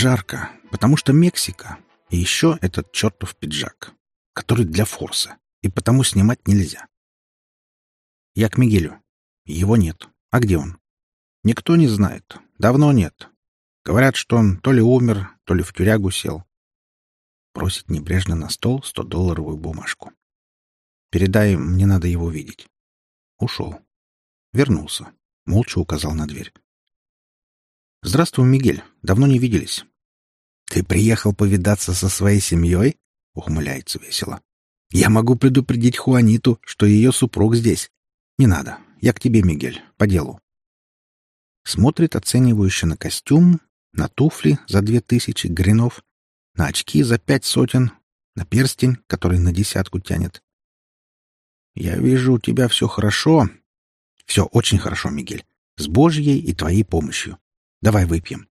Жарко, потому что Мексика. И еще этот чертов пиджак, который для форса, и потому снимать нельзя. Я к Мигелю. Его нет. А где он? Никто не знает. Давно нет. Говорят, что он то ли умер, то ли в тюрягу сел. Просит небрежно на стол сто-долларовую бумажку. Передай, мне надо его видеть. Ушел. Вернулся. Молча указал на дверь. «Здравствуй, Мигель. Давно не виделись». «Ты приехал повидаться со своей семьей?» — ухмыляется весело. «Я могу предупредить Хуаниту, что ее супруг здесь. Не надо. Я к тебе, Мигель, по делу». Смотрит оценивающе на костюм, на туфли за две тысячи гринов, на очки за пять сотен, на перстень, который на десятку тянет. «Я вижу, у тебя все хорошо». «Все очень хорошо, Мигель. С Божьей и твоей помощью. Давай выпьем».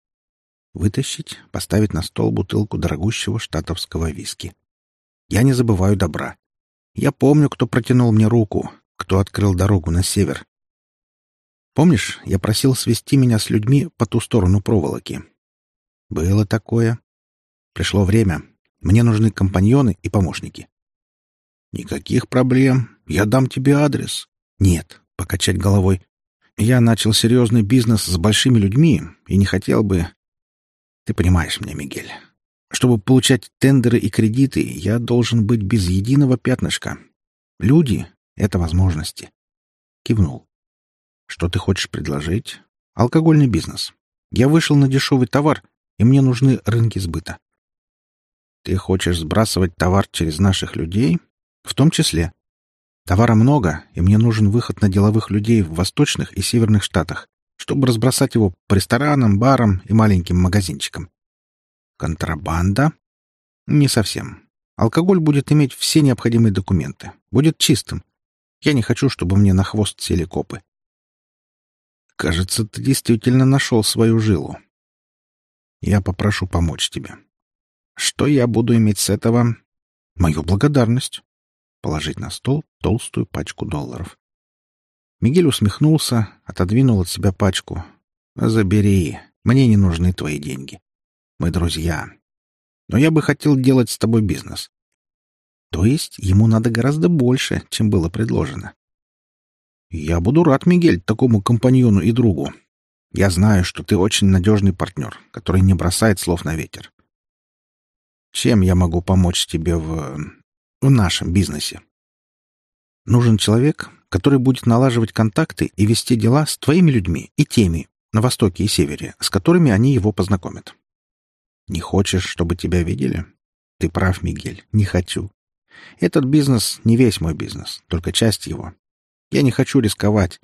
Вытащить, поставить на стол бутылку дорогущего штатовского виски. Я не забываю добра. Я помню, кто протянул мне руку, кто открыл дорогу на север. Помнишь, я просил свести меня с людьми по ту сторону проволоки? Было такое. Пришло время. Мне нужны компаньоны и помощники. Никаких проблем. Я дам тебе адрес. Нет, покачать головой. Я начал серьезный бизнес с большими людьми и не хотел бы... Ты понимаешь меня, Мигель. Чтобы получать тендеры и кредиты, я должен быть без единого пятнышка. Люди — это возможности. Кивнул. Что ты хочешь предложить? Алкогольный бизнес. Я вышел на дешевый товар, и мне нужны рынки сбыта. Ты хочешь сбрасывать товар через наших людей? В том числе. Товара много, и мне нужен выход на деловых людей в восточных и северных штатах, чтобы разбросать его по ресторанам, барам и маленьким магазинчикам. Контрабанда? Не совсем. Алкоголь будет иметь все необходимые документы. Будет чистым. Я не хочу, чтобы мне на хвост сели копы. Кажется, ты действительно нашел свою жилу. Я попрошу помочь тебе. Что я буду иметь с этого? Мою благодарность положить на стол толстую пачку долларов. Мигель усмехнулся, отодвинул от себя пачку. «Забери. Мне не нужны твои деньги. Мы друзья. Но я бы хотел делать с тобой бизнес». То есть ему надо гораздо больше, чем было предложено. «Я буду рад, Мигель, такому компаньону и другу. Я знаю, что ты очень надежный партнер, который не бросает слов на ветер. Чем я могу помочь тебе в в нашем бизнесе. Нужен человек, который будет налаживать контакты и вести дела с твоими людьми и теми на Востоке и Севере, с которыми они его познакомят. Не хочешь, чтобы тебя видели? Ты прав, Мигель, не хочу. Этот бизнес не весь мой бизнес, только часть его. Я не хочу рисковать,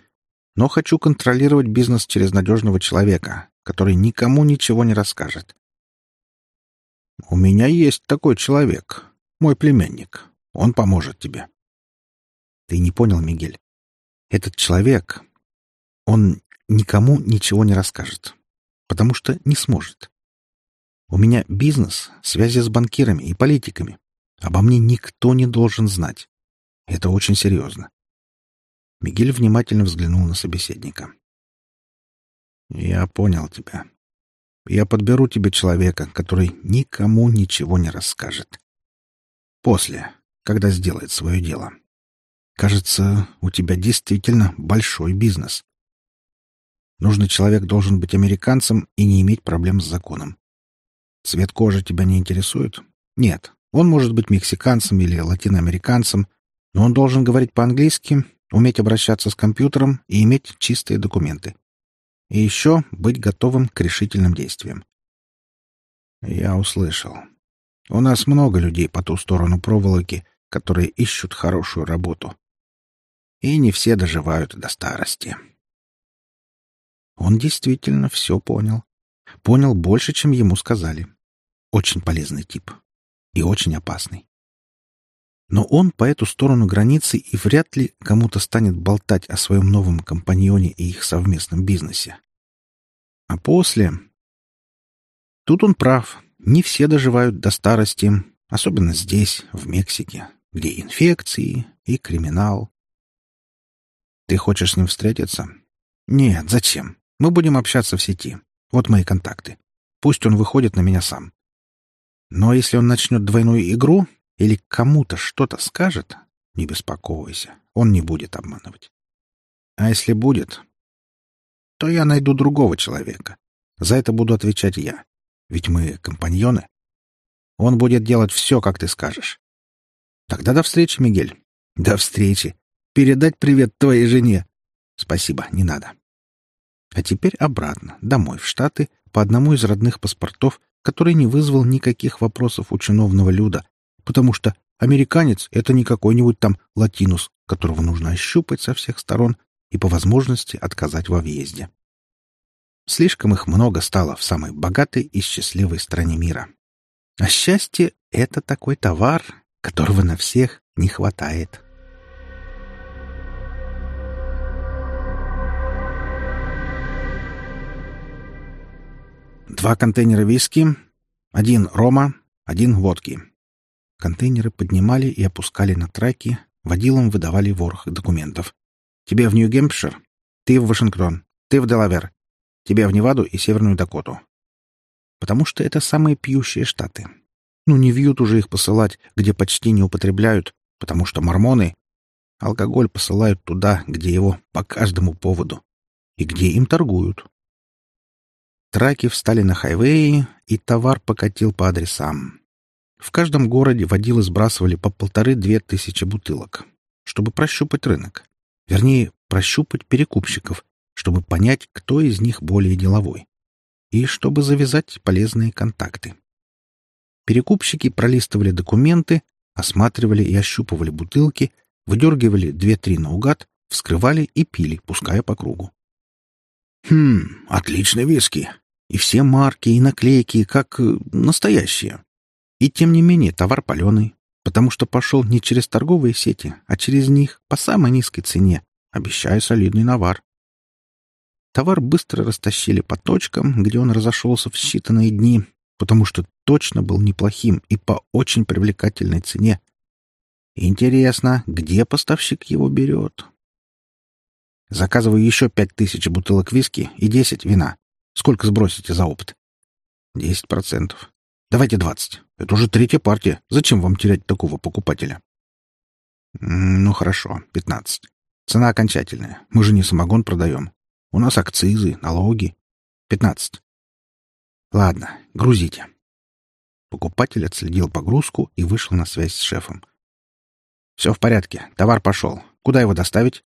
но хочу контролировать бизнес через надежного человека, который никому ничего не расскажет. У меня есть такой человек, мой племянник. Он поможет тебе. Ты не понял, Мигель. Этот человек, он никому ничего не расскажет, потому что не сможет. У меня бизнес, связи с банкирами и политиками. Обо мне никто не должен знать. Это очень серьезно. Мигель внимательно взглянул на собеседника. «Я понял тебя. Я подберу тебе человека, который никому ничего не расскажет. После, когда сделает свое дело. Кажется, у тебя действительно большой бизнес. Нужный человек должен быть американцем и не иметь проблем с законом. Цвет кожи тебя не интересует? Нет. Он может быть мексиканцем или латиноамериканцем, но он должен говорить по-английски, уметь обращаться с компьютером и иметь чистые документы. И еще быть готовым к решительным действиям. Я услышал. У нас много людей по ту сторону проволоки, которые ищут хорошую работу. И не все доживают до старости. Он действительно все понял. Понял больше, чем ему сказали. Очень полезный тип. И очень опасный. Но он по эту сторону границы и вряд ли кому-то станет болтать о своем новом компаньоне и их совместном бизнесе. А после... Тут он прав. Не все доживают до старости, особенно здесь, в Мексике, где инфекции и криминал. Ты хочешь с ним встретиться? Нет, зачем? Мы будем общаться в сети. Вот мои контакты. Пусть он выходит на меня сам. Но если он начнет двойную игру или кому-то что-то скажет, не беспокойся, он не будет обманывать. А если будет, то я найду другого человека. За это буду отвечать я. Ведь мы компаньоны. Он будет делать все, как ты скажешь. Тогда до встречи, Мигель. До встречи. Передать привет твоей жене. Спасибо, не надо. А теперь обратно, домой, в Штаты, по одному из родных паспортов, который не вызвал никаких вопросов у чиновного люда, потому что американец — это не какой-нибудь там латинус, которого нужно ощупать со всех сторон и по возможности отказать во въезде. Слишком их много стало в самой богатой и счастливой стране мира. А счастье — это такой товар, которого на всех не хватает. Два контейнера виски, один рома, один водки. Контейнеры поднимали и опускали на траки, водилам выдавали ворох документов. Тебе в Нью-Гемпшир, ты в Вашингтон, ты в Делавер, тебе в Неваду и Северную Дакоту. Потому что это самые пьющие штаты. Ну, не вьют уже их посылать, где почти не употребляют, потому что мормоны алкоголь посылают туда, где его по каждому поводу и где им торгуют. Траки встали на хайвее, и товар покатил по адресам. В каждом городе водилы сбрасывали по полторы-две тысячи бутылок, чтобы прощупать рынок. Вернее, прощупать перекупщиков, чтобы понять, кто из них более деловой. И чтобы завязать полезные контакты. Перекупщики пролистывали документы, осматривали и ощупывали бутылки, выдергивали две-три наугад, вскрывали и пили, пуская по кругу. «Хм, отличные виски!» И все марки и наклейки как э, настоящие. И тем не менее товар паленый, потому что пошел не через торговые сети, а через них по самой низкой цене, обещая солидный навар. Товар быстро растащили по точкам, где он разошелся в считанные дни, потому что точно был неплохим и по очень привлекательной цене. Интересно, где поставщик его берет? Заказываю еще пять тысяч бутылок виски и десять вина. Сколько сбросите за опыт? Десять процентов. Давайте двадцать. Это уже третья партия. Зачем вам терять такого покупателя? Ну, хорошо, пятнадцать. Цена окончательная. Мы же не самогон продаем. У нас акцизы, налоги. Пятнадцать. Ладно, грузите. Покупатель отследил погрузку и вышел на связь с шефом. Все в порядке. Товар пошел. Куда его доставить?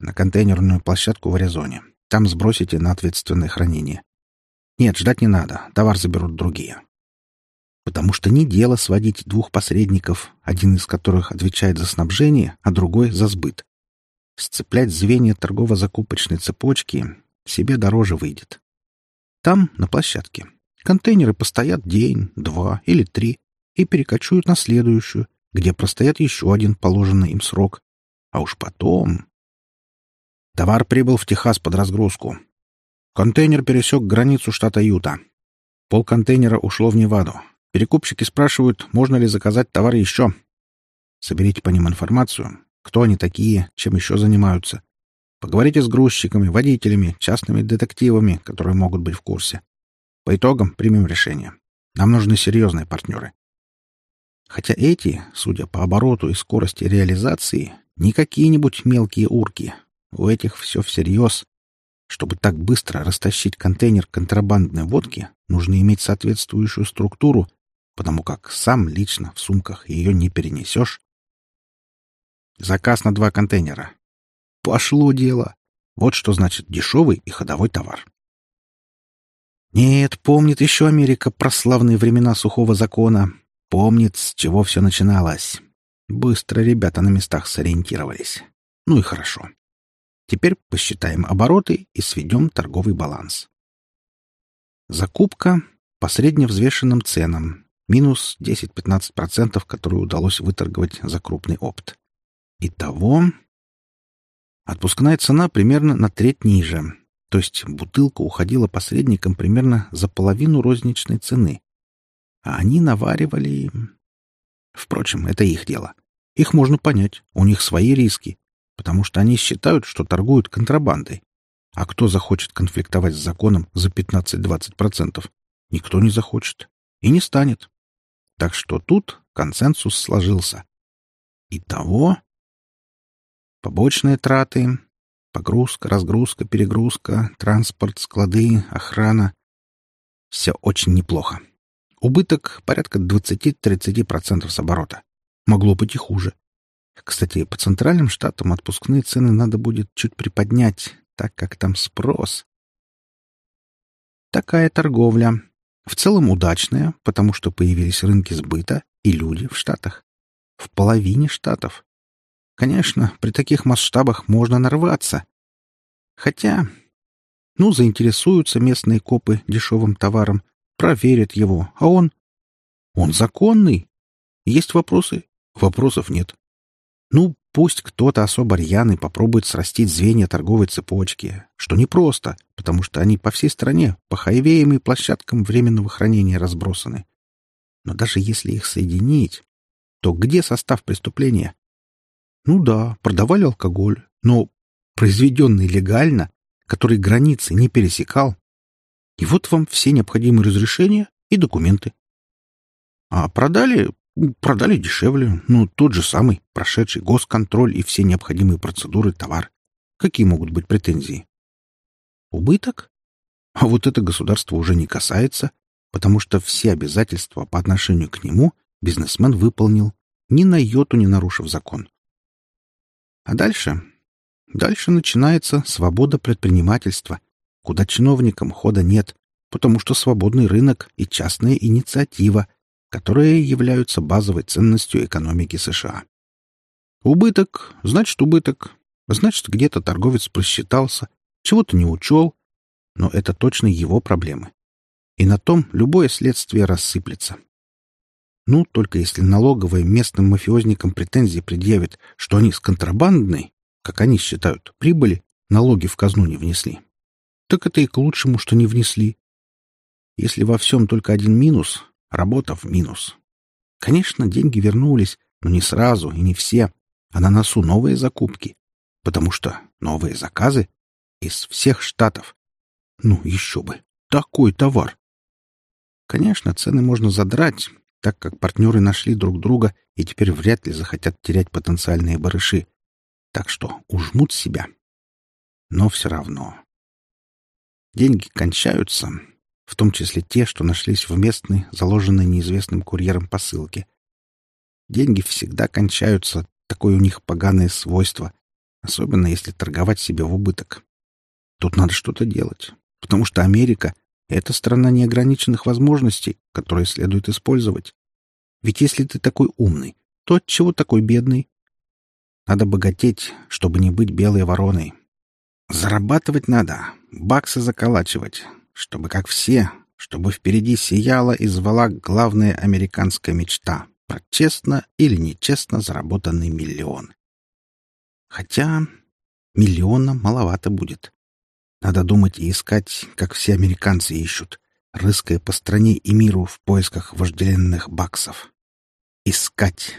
На контейнерную площадку в Аризоне. Там сбросите на ответственное хранение. Нет, ждать не надо. Товар заберут другие. Потому что не дело сводить двух посредников, один из которых отвечает за снабжение, а другой — за сбыт. Сцеплять звенья торгово-закупочной цепочки себе дороже выйдет. Там, на площадке, контейнеры постоят день, два или три и перекочуют на следующую, где простоят еще один положенный им срок. А уж потом... Товар прибыл в Техас под разгрузку. Контейнер пересек границу штата Юта. Пол контейнера ушло в Неваду. Перекупщики спрашивают, можно ли заказать товар еще. Соберите по ним информацию. Кто они такие, чем еще занимаются. Поговорите с грузчиками, водителями, частными детективами, которые могут быть в курсе. По итогам примем решение. Нам нужны серьезные партнеры. Хотя эти, судя по обороту и скорости реализации, не какие-нибудь мелкие урки, у этих все всерьез. Чтобы так быстро растащить контейнер контрабандной водки, нужно иметь соответствующую структуру, потому как сам лично в сумках ее не перенесешь. Заказ на два контейнера. Пошло дело. Вот что значит дешевый и ходовой товар. Нет, помнит еще Америка про славные времена сухого закона. Помнит, с чего все начиналось. Быстро ребята на местах сориентировались. Ну и хорошо. Теперь посчитаем обороты и сведем торговый баланс. Закупка по средневзвешенным ценам. Минус 10-15%, которые удалось выторговать за крупный опт. Итого... Отпускная цена примерно на треть ниже. То есть бутылка уходила посредникам примерно за половину розничной цены. А они наваривали... Впрочем, это их дело. Их можно понять. У них свои риски потому что они считают, что торгуют контрабандой. А кто захочет конфликтовать с законом за 15-20%? никто не захочет и не станет. Так что тут консенсус сложился. Итого побочные траты, погрузка, разгрузка, перегрузка, транспорт, склады, охрана. Все очень неплохо. Убыток порядка 20-30% с оборота. Могло быть и хуже. Кстати, по центральным штатам отпускные цены надо будет чуть приподнять, так как там спрос. Такая торговля. В целом удачная, потому что появились рынки сбыта и люди в Штатах. В половине штатов. Конечно, при таких масштабах можно нарваться. Хотя, ну, заинтересуются местные копы дешевым товаром, проверят его, а он... Он законный. Есть вопросы? Вопросов нет. Ну, пусть кто-то особо рьяный попробует срастить звенья торговой цепочки, что непросто, потому что они по всей стране, по хайвеям и площадкам временного хранения разбросаны. Но даже если их соединить, то где состав преступления? Ну да, продавали алкоголь, но произведенный легально, который границы не пересекал. И вот вам все необходимые разрешения и документы. А продали Продали дешевле, ну, тот же самый, прошедший госконтроль и все необходимые процедуры товар. Какие могут быть претензии? Убыток? А вот это государство уже не касается, потому что все обязательства по отношению к нему бизнесмен выполнил, ни на йоту не нарушив закон. А дальше? Дальше начинается свобода предпринимательства, куда чиновникам хода нет, потому что свободный рынок и частная инициатива которые являются базовой ценностью экономики США. Убыток — значит убыток. Значит, где-то торговец просчитался, чего-то не учел, но это точно его проблемы. И на том любое следствие рассыплется. Ну, только если налоговые местным мафиозникам претензии предъявят, что они с контрабандной, как они считают, прибыли, налоги в казну не внесли. Так это и к лучшему, что не внесли. Если во всем только один минус, Работа в минус. Конечно, деньги вернулись, но не сразу и не все, а на носу новые закупки, потому что новые заказы из всех штатов. Ну, еще бы, такой товар. Конечно, цены можно задрать, так как партнеры нашли друг друга и теперь вряд ли захотят терять потенциальные барыши. Так что ужмут себя. Но все равно. Деньги кончаются, в том числе те, что нашлись в местной, заложенной неизвестным курьером посылке. Деньги всегда кончаются, такое у них поганое свойство, особенно если торговать себе в убыток. Тут надо что-то делать, потому что Америка — это страна неограниченных возможностей, которые следует использовать. Ведь если ты такой умный, то отчего такой бедный? Надо богатеть, чтобы не быть белой вороной. Зарабатывать надо, баксы заколачивать, чтобы, как все, чтобы впереди сияла и звала главная американская мечта про честно или нечестно заработанный миллион. Хотя миллиона маловато будет. Надо думать и искать, как все американцы ищут, рыская по стране и миру в поисках вожделенных баксов. Искать.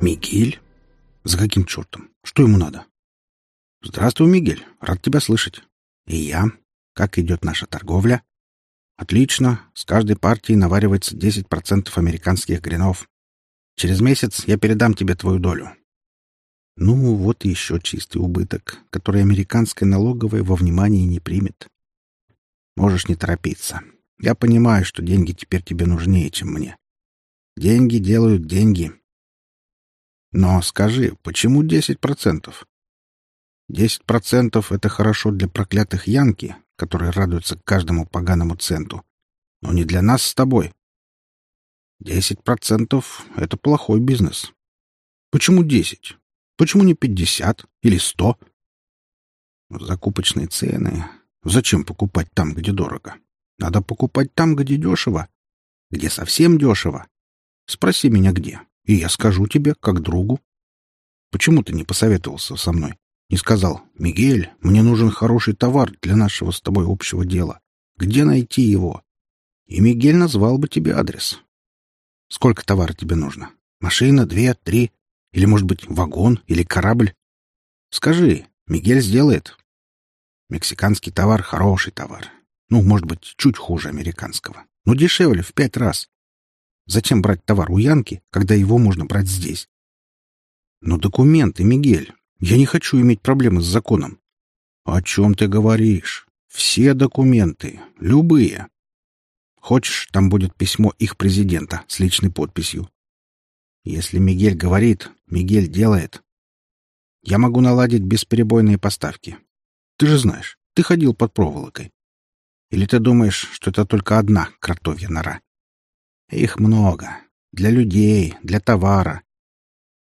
Мигель за каким чертом? Что ему надо? Здравствуй, Мигель. Рад тебя слышать. И я. Как идет наша торговля? Отлично. С каждой партии наваривается 10% американских гринов. Через месяц я передам тебе твою долю. Ну, вот еще чистый убыток, который американская налоговая во внимание не примет. Можешь не торопиться. Я понимаю, что деньги теперь тебе нужнее, чем мне. Деньги делают деньги, но скажи, почему 10%? 10% — это хорошо для проклятых янки, которые радуются каждому поганому центу, но не для нас с тобой. 10% — это плохой бизнес. Почему 10? Почему не 50 или 100? Закупочные цены. Зачем покупать там, где дорого? Надо покупать там, где дешево. Где совсем дешево. Спроси меня, где. И я скажу тебе, как другу. Почему ты не посоветовался со мной? Не сказал, Мигель, мне нужен хороший товар для нашего с тобой общего дела. Где найти его? И Мигель назвал бы тебе адрес. Сколько товара тебе нужно? Машина, две, три? Или, может быть, вагон или корабль? Скажи, Мигель сделает. Мексиканский товар — хороший товар. Ну, может быть, чуть хуже американского. Но дешевле в пять раз. Зачем брать товар у Янки, когда его можно брать здесь? Но документы, Мигель. Я не хочу иметь проблемы с законом. О чем ты говоришь? Все документы. Любые. Хочешь, там будет письмо их президента с личной подписью. Если Мигель говорит, Мигель делает. Я могу наладить бесперебойные поставки. Ты же знаешь, ты ходил под проволокой. Или ты думаешь, что это только одна кротовья нора? Их много. Для людей, для товара.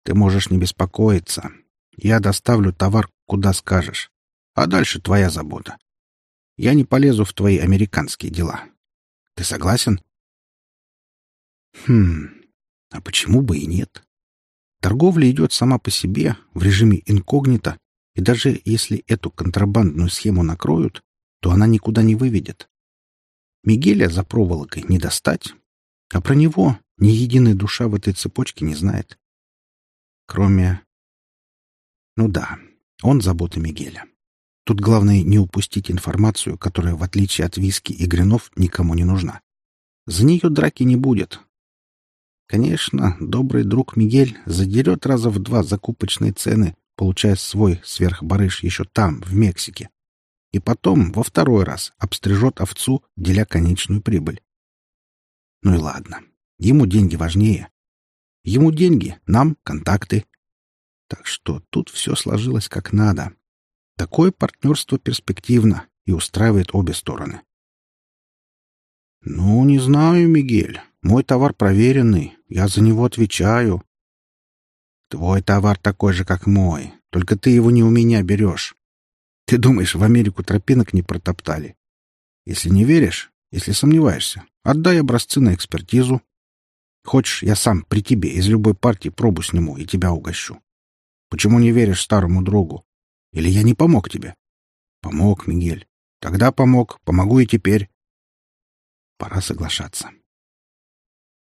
Ты можешь не беспокоиться. Я доставлю товар, куда скажешь. А дальше твоя забота. Я не полезу в твои американские дела. Ты согласен? Хм, а почему бы и нет? Торговля идет сама по себе, в режиме инкогнито, и даже если эту контрабандную схему накроют, то она никуда не выведет. Мигеля за проволокой не достать, а про него ни единая душа в этой цепочке не знает. Кроме... Ну да, он забота Мигеля. Тут главное не упустить информацию, которая, в отличие от виски и гринов, никому не нужна. За нее драки не будет. Конечно, добрый друг Мигель задерет раза в два закупочные цены, получая свой сверхбарыш еще там, в Мексике. И потом, во второй раз, обстрижет овцу, деля конечную прибыль. Ну и ладно. Ему деньги важнее. Ему деньги, нам контакты. Так что тут все сложилось как надо. Такое партнерство перспективно и устраивает обе стороны. «Ну, не знаю, Мигель. Мой товар проверенный. Я за него отвечаю». «Твой товар такой же, как мой. Только ты его не у меня берешь. Ты думаешь, в Америку тропинок не протоптали? Если не веришь, если сомневаешься, отдай образцы на экспертизу. Хочешь, я сам при тебе из любой партии пробу сниму и тебя угощу. Почему не веришь старому другу? Или я не помог тебе? Помог, Мигель. Тогда помог, помогу и теперь. Пора соглашаться.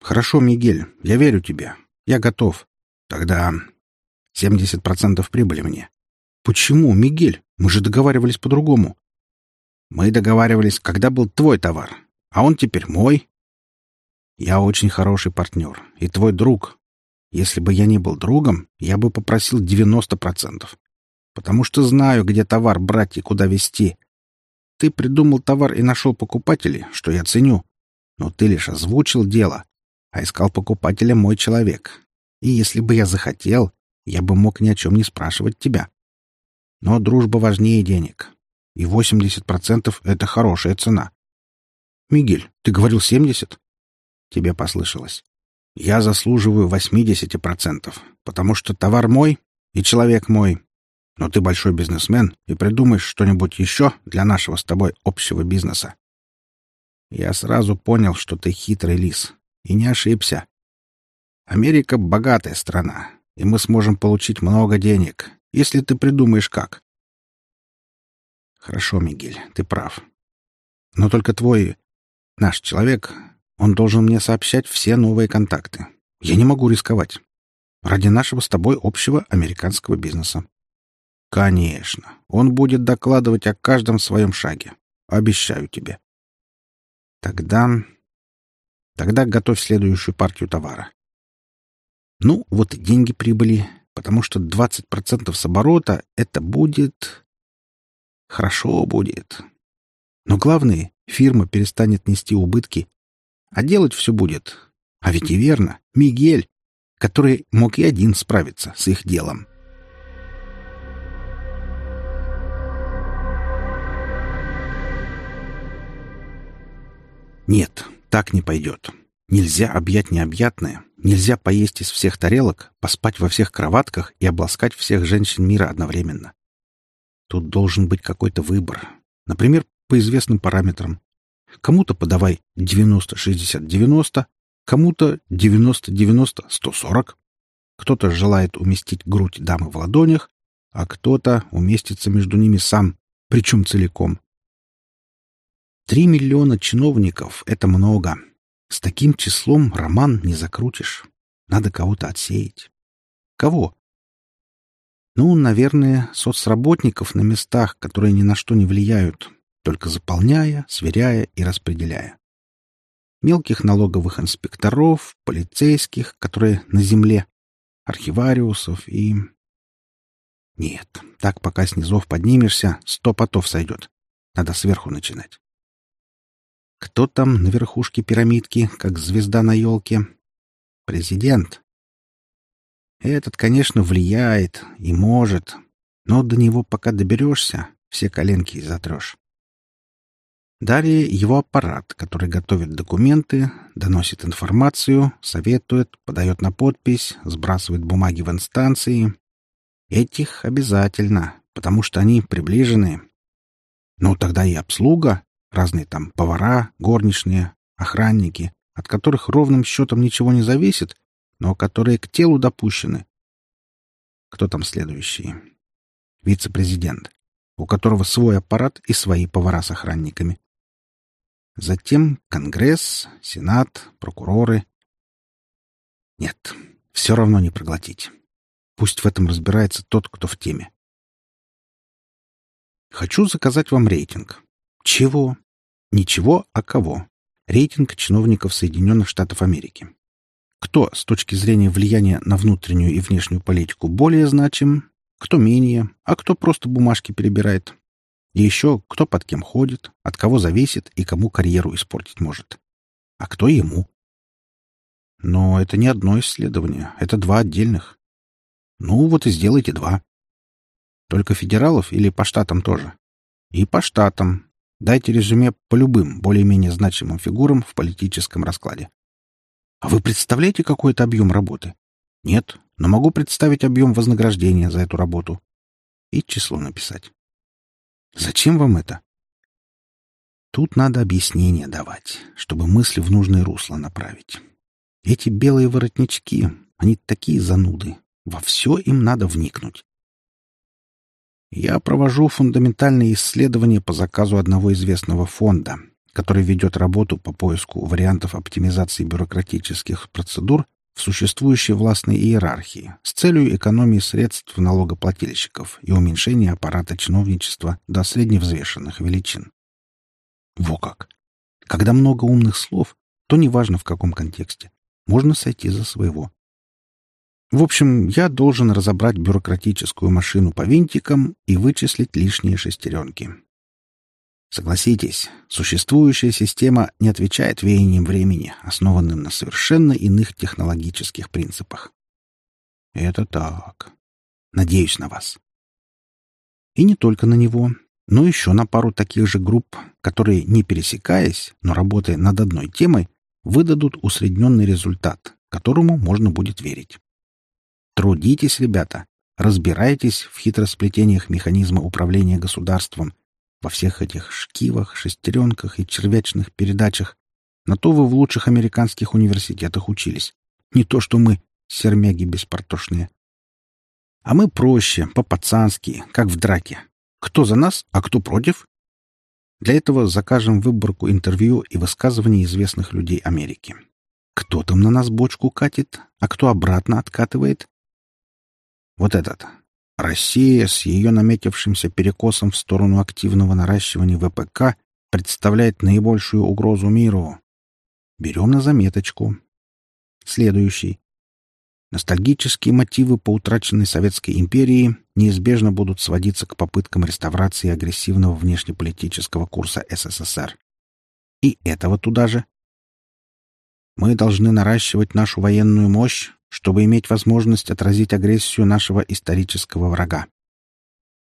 Хорошо, Мигель, я верю тебе. Я готов. Тогда 70% прибыли мне. Почему, Мигель? Мы же договаривались по-другому. Мы договаривались, когда был твой товар, а он теперь мой. Я очень хороший партнер и твой друг. Если бы я не был другом, я бы попросил 90%. Потому что знаю, где товар брать и куда везти. Ты придумал товар и нашел покупателей, что я ценю. Но ты лишь озвучил дело, а искал покупателя мой человек. И если бы я захотел, я бы мог ни о чем не спрашивать тебя. Но дружба важнее денег и 80% — это хорошая цена. «Мигель, ты говорил 70?» «Тебе послышалось. Я заслуживаю 80%, потому что товар мой и человек мой. Но ты большой бизнесмен и придумаешь что-нибудь еще для нашего с тобой общего бизнеса. Я сразу понял, что ты хитрый лис, и не ошибся. Америка — богатая страна, и мы сможем получить много денег, если ты придумаешь как. Хорошо, Мигель, ты прав. Но только твой... Наш человек, он должен мне сообщать все новые контакты. Я не могу рисковать. Ради нашего с тобой общего американского бизнеса. Конечно. Он будет докладывать о каждом своем шаге. Обещаю тебе. Тогда... Тогда готовь следующую партию товара. Ну, вот и деньги прибыли, потому что 20% с оборота — это будет... Хорошо будет. Но главное, фирма перестанет нести убытки, а делать все будет. А ведь и верно, Мигель, который мог и один справиться с их делом. Нет, так не пойдет. Нельзя объять необъятное, нельзя поесть из всех тарелок, поспать во всех кроватках и обласкать всех женщин мира одновременно. Тут должен быть какой-то выбор. Например, по известным параметрам. Кому-то подавай 90-60-90, кому-то 90-90-140. Кто-то желает уместить грудь дамы в ладонях, а кто-то уместится между ними сам, причем целиком. Три миллиона чиновников — это много. С таким числом роман не закрутишь. Надо кого-то отсеять. Кого? Ну, наверное, соцработников на местах, которые ни на что не влияют, только заполняя, сверяя и распределяя. Мелких налоговых инспекторов, полицейских, которые на земле, архивариусов и... Нет, так пока снизов поднимешься, сто потов сойдет. Надо сверху начинать. Кто там на верхушке пирамидки, как звезда на елке? Президент. Этот, конечно, влияет и может, но до него пока доберешься, все коленки затрешь. Далее его аппарат, который готовит документы, доносит информацию, советует, подает на подпись, сбрасывает бумаги в инстанции. Этих обязательно, потому что они приближены. Ну, тогда и обслуга, разные там повара, горничные, охранники, от которых ровным счетом ничего не зависит, но которые к телу допущены. Кто там следующий? Вице-президент, у которого свой аппарат и свои повара с охранниками. Затем Конгресс, Сенат, прокуроры. Нет, все равно не проглотить. Пусть в этом разбирается тот, кто в теме. Хочу заказать вам рейтинг. Чего? Ничего, а кого? Рейтинг чиновников Соединенных Штатов Америки. Кто с точки зрения влияния на внутреннюю и внешнюю политику более значим, кто менее, а кто просто бумажки перебирает. И еще кто под кем ходит, от кого зависит и кому карьеру испортить может. А кто ему. Но это не одно исследование, это два отдельных. Ну, вот и сделайте два. Только федералов или по штатам тоже? И по штатам. Дайте резюме по любым, более-менее значимым фигурам в политическом раскладе. А вы представляете какой-то объем работы? Нет, но могу представить объем вознаграждения за эту работу. И число написать. Зачем вам это? Тут надо объяснение давать, чтобы мысли в нужное русло направить. Эти белые воротнички, они такие зануды. Во все им надо вникнуть. Я провожу фундаментальные исследования по заказу одного известного фонда, который ведет работу по поиску вариантов оптимизации бюрократических процедур в существующей властной иерархии с целью экономии средств налогоплательщиков и уменьшения аппарата чиновничества до средневзвешенных величин. Во как! Когда много умных слов, то неважно в каком контексте, можно сойти за своего. В общем, я должен разобрать бюрократическую машину по винтикам и вычислить лишние шестеренки. Согласитесь, существующая система не отвечает веяниям времени, основанным на совершенно иных технологических принципах. Это так. Надеюсь на вас. И не только на него, но еще на пару таких же групп, которые, не пересекаясь, но работая над одной темой, выдадут усредненный результат, которому можно будет верить. Трудитесь, ребята, разбирайтесь в хитросплетениях механизма управления государством во всех этих шкивах, шестеренках и червячных передачах. На то вы в лучших американских университетах учились. Не то, что мы, сермяги беспортошные. А мы проще, по-пацански, как в драке. Кто за нас, а кто против? Для этого закажем выборку интервью и высказываний известных людей Америки. Кто там на нас бочку катит, а кто обратно откатывает? Вот этот, Россия с ее наметившимся перекосом в сторону активного наращивания ВПК представляет наибольшую угрозу миру. Берем на заметочку. Следующий. Ностальгические мотивы по утраченной Советской империи неизбежно будут сводиться к попыткам реставрации агрессивного внешнеполитического курса СССР. И этого туда же. Мы должны наращивать нашу военную мощь, чтобы иметь возможность отразить агрессию нашего исторического врага.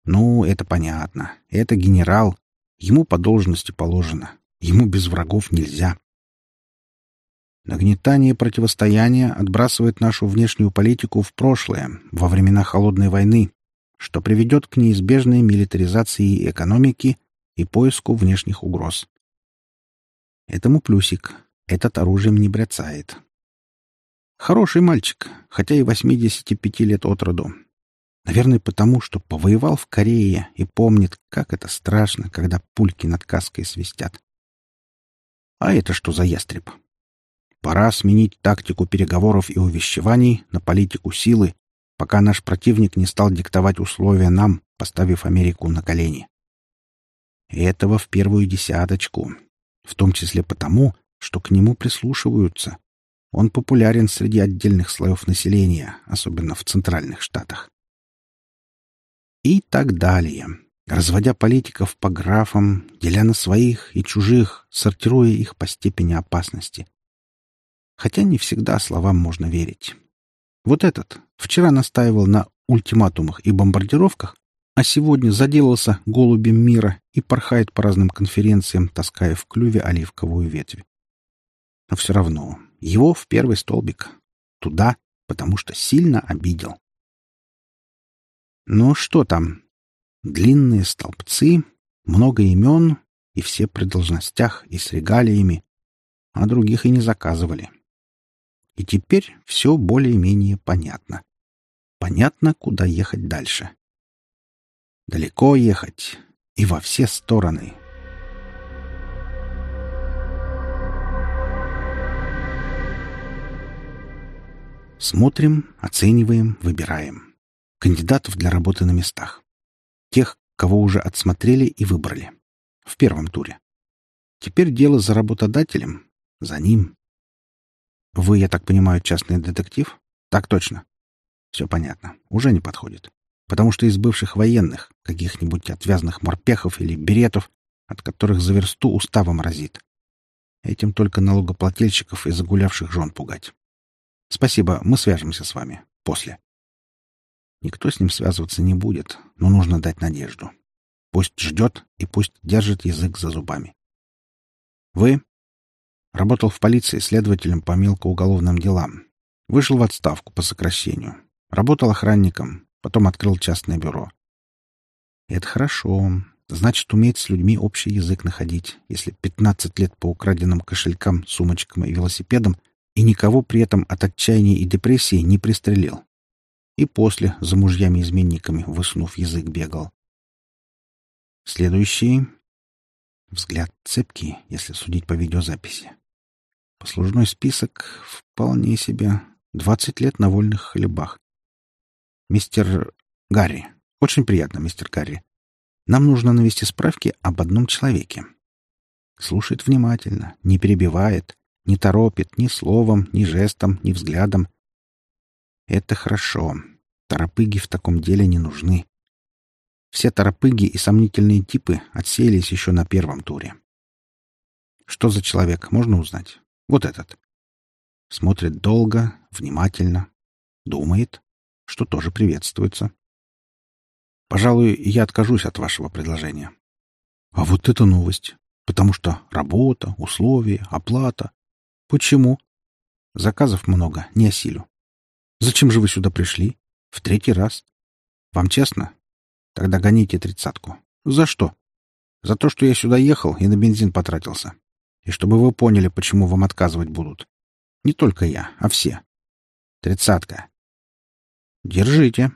Ну, это понятно. Это генерал. Ему по должности положено. Ему без врагов нельзя. Нагнетание противостояния отбрасывает нашу внешнюю политику в прошлое, во времена Холодной войны, что приведет к неизбежной милитаризации экономики и поиску внешних угроз. Этому плюсик. Этот оружием не бряцает. Хороший мальчик, хотя и 85 лет от роду. Наверное, потому что повоевал в Корее и помнит, как это страшно, когда пульки над каской свистят. А это что за ястреб? Пора сменить тактику переговоров и увещеваний на политику силы, пока наш противник не стал диктовать условия нам, поставив Америку на колени. Этого в первую десяточку, в том числе потому, что к нему прислушиваются. Он популярен среди отдельных слоев населения, особенно в центральных штатах. И так далее, разводя политиков по графам, деля на своих и чужих, сортируя их по степени опасности. Хотя не всегда словам можно верить. Вот этот вчера настаивал на ультиматумах и бомбардировках, а сегодня заделался голубем мира и порхает по разным конференциям, таская в клюве оливковую ветвь. Но все равно его в первый столбик. Туда, потому что сильно обидел. Ну что там? Длинные столбцы, много имен, и все при должностях и с регалиями, а других и не заказывали. И теперь все более-менее понятно. Понятно, куда ехать дальше. Далеко ехать и во все стороны. Смотрим, оцениваем, выбираем. Кандидатов для работы на местах. Тех, кого уже отсмотрели и выбрали. В первом туре. Теперь дело за работодателем, за ним. Вы, я так понимаю, частный детектив? Так точно. Все понятно. Уже не подходит. Потому что из бывших военных, каких-нибудь отвязных морпехов или беретов, от которых за версту уставом разит. Этим только налогоплательщиков и загулявших жен пугать. Спасибо, мы свяжемся с вами. После. Никто с ним связываться не будет, но нужно дать надежду. Пусть ждет и пусть держит язык за зубами. Вы? Работал в полиции следователем по мелкоуголовным делам. Вышел в отставку по сокращению. Работал охранником, потом открыл частное бюро. Это хорошо. Значит, уметь с людьми общий язык находить, если 15 лет по украденным кошелькам, сумочкам и велосипедам — и никого при этом от отчаяния и депрессии не пристрелил. И после за мужьями-изменниками, высунув язык, бегал. Следующий. Взгляд цепкий, если судить по видеозаписи. Послужной список вполне себе. Двадцать лет на вольных хлебах. Мистер Гарри. Очень приятно, мистер Гарри. Нам нужно навести справки об одном человеке. Слушает внимательно, не перебивает, не торопит ни словом, ни жестом, ни взглядом. Это хорошо. Торопыги в таком деле не нужны. Все торопыги и сомнительные типы отсеялись еще на первом туре. Что за человек, можно узнать? Вот этот. Смотрит долго, внимательно, думает, что тоже приветствуется. Пожалуй, я откажусь от вашего предложения. А вот это новость. Потому что работа, условия, оплата Почему? Заказов много, не осилю. Зачем же вы сюда пришли? В третий раз? Вам честно? Тогда гоните тридцатку. За что? За то, что я сюда ехал и на бензин потратился. И чтобы вы поняли, почему вам отказывать будут. Не только я, а все. Тридцатка. Держите.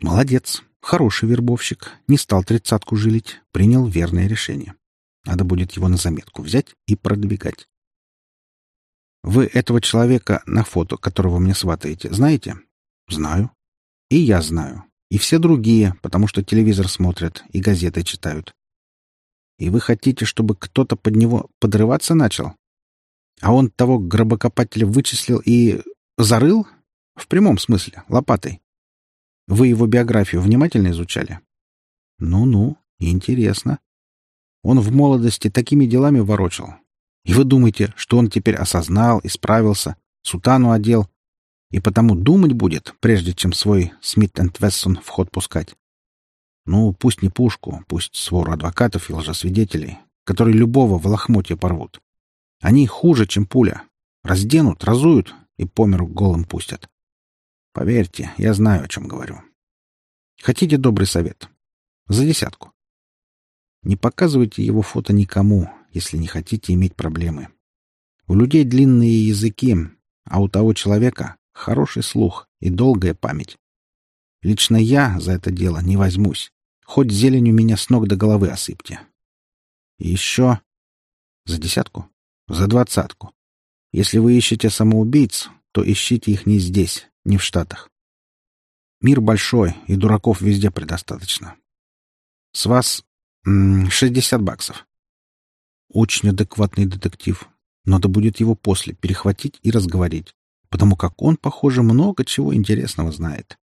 Молодец. Хороший вербовщик. Не стал тридцатку жилить. Принял верное решение. Надо будет его на заметку взять и продвигать. Вы этого человека на фото, которого мне сватаете, знаете? Знаю. И я знаю. И все другие, потому что телевизор смотрят и газеты читают. И вы хотите, чтобы кто-то под него подрываться начал? А он того гробокопателя вычислил и... зарыл? В прямом смысле, лопатой. Вы его биографию внимательно изучали? Ну-ну, интересно. Он в молодости такими делами ворочал, и вы думаете, что он теперь осознал, исправился, сутану одел, и потому думать будет, прежде чем свой Смит энд Вессон в ход пускать? Ну, пусть не пушку, пусть свору адвокатов и лжесвидетелей, которые любого в лохмотье порвут. Они хуже, чем пуля. Разденут, разуют и по миру голым пустят. Поверьте, я знаю, о чем говорю. Хотите добрый совет? За десятку. Не показывайте его фото никому, если не хотите иметь проблемы. У людей длинные языки, а у того человека хороший слух и долгая память. Лично я за это дело не возьмусь. Хоть зеленью меня с ног до головы осыпьте. И еще... За десятку? За двадцатку. Если вы ищете самоубийц, то ищите их не здесь, не в Штатах. Мир большой, и дураков везде предостаточно. С вас 60 баксов. Очень адекватный детектив. Надо будет его после перехватить и разговорить, потому как он, похоже, много чего интересного знает.